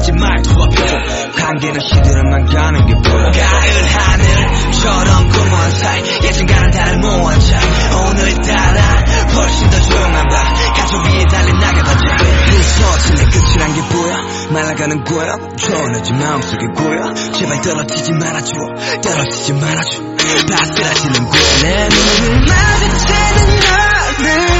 차가워진 말투와 표정 관계는 시들어만 가는 게 보여. 가을 하늘처럼 고무한 사이 예전과는 다른 모한 차이 오늘따라 훨씬 더 조용한 밤. 가족 위에 달린 나가봐자 부서진 내 끝이란 게 보여 말라가는 거야? 초원해진 마음속에 고여. 제발 떨어지지 말아줘. 떨어지지 말아줘. 바스라지는 곳내 눈을 마주치는 너를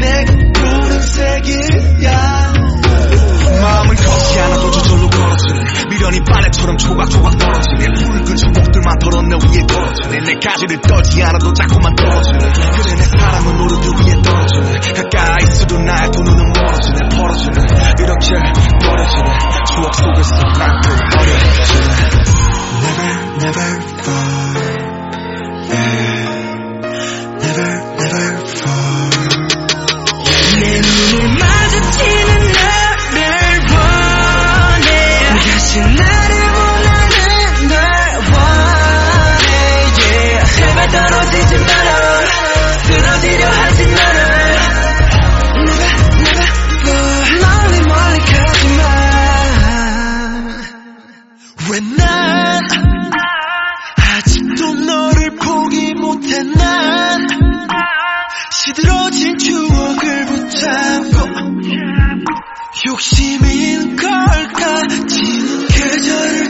내가 푸른색이야. 마음은 커지 않아도 저절로 걸어지네. 미련이 빨래처럼 조각조각 떨어지네. 붉은 전복들만 덜어 내 위에 떨어지네. 내 가지를 떨지 않아도 자꾸만 떨어지네. 그래 내 사랑은 오르드 위에 떨어지네. 가까이 있어도 나의 두 눈은 멀어지네 벌어지네. 이렇게 버려지네. 추억 속에서 난 또 어려지네. Never never 난 아직도 너를 포기 못해. 난 시들어진 추억을 붙잡고 욕심인 걸까 지는 계절을